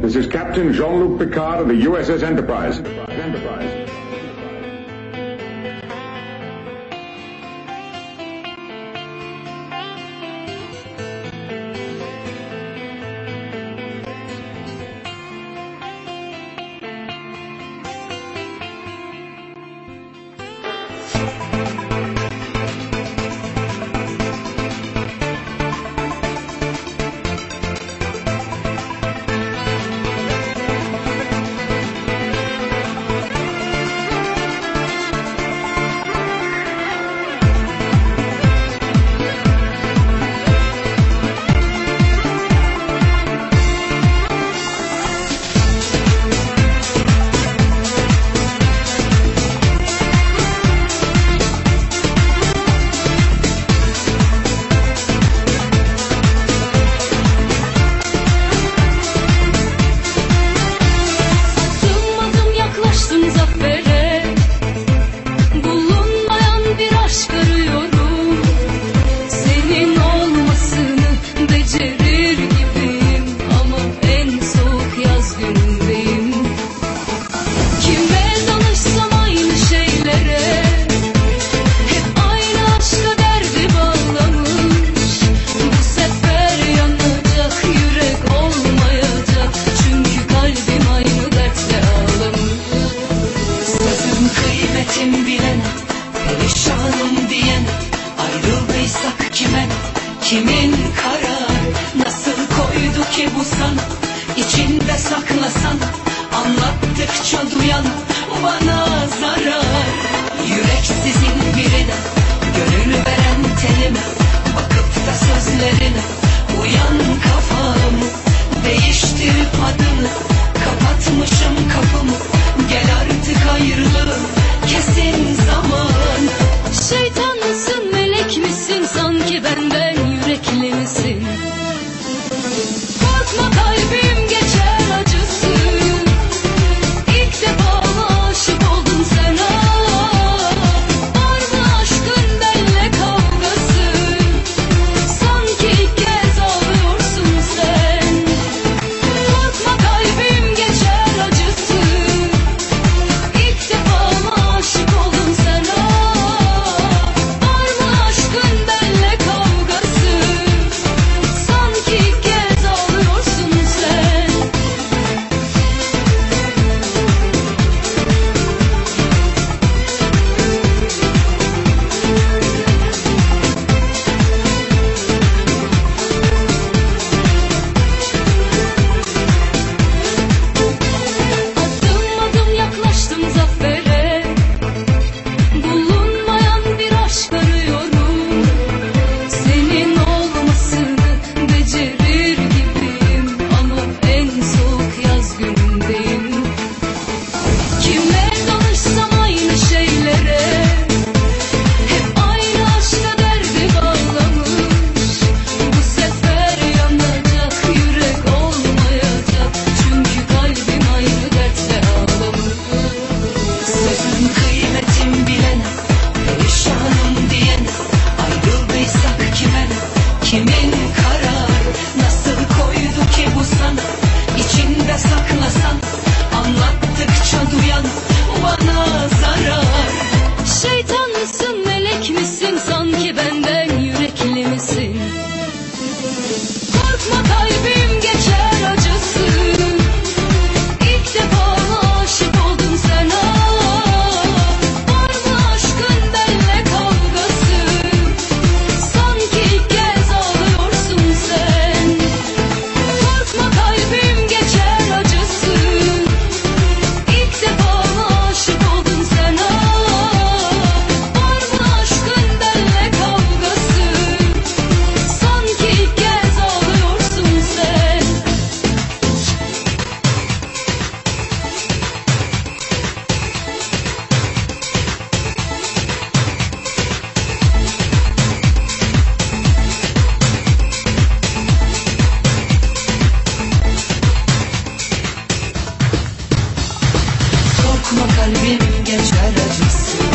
This is Captain Jean-Luc Picard of the USS Enterprise. Enterprise. Kimin karar nasıl koydu ki bu sana? İçinde saklasan anlattıkça duyan bana zarar. permanecer. conmigo. kalbim geçer acısı.